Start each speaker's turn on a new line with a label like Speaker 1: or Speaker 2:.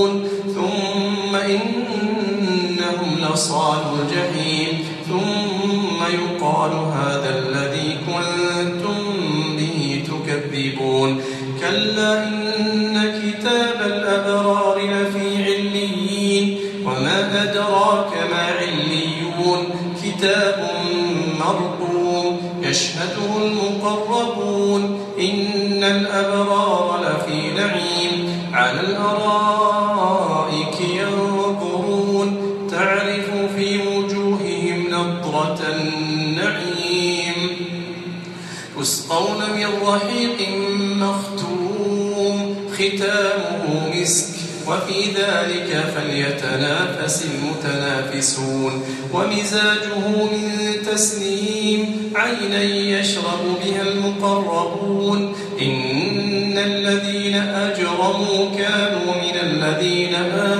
Speaker 1: لمحجوبون ثم إنهم لصال الجحيم. ثم يقال هذا الذي كنتم به تكذبون. كلا إن كتاب الأبرار لفي عليين. وما أدراك ما عليون. كتاب مرقوم يشهده المقربون. إن الأبرار لفي نعيم. على الأرائك في وجوههم نضرة النعيم تسقون من رحيق مختوم ختامه مسك وفي ذلك فليتنافس المتنافسون ومزاجه من تسنيم عينا يشرب بها المقربون إن الذين أجرموا كانوا من الذين آمنوا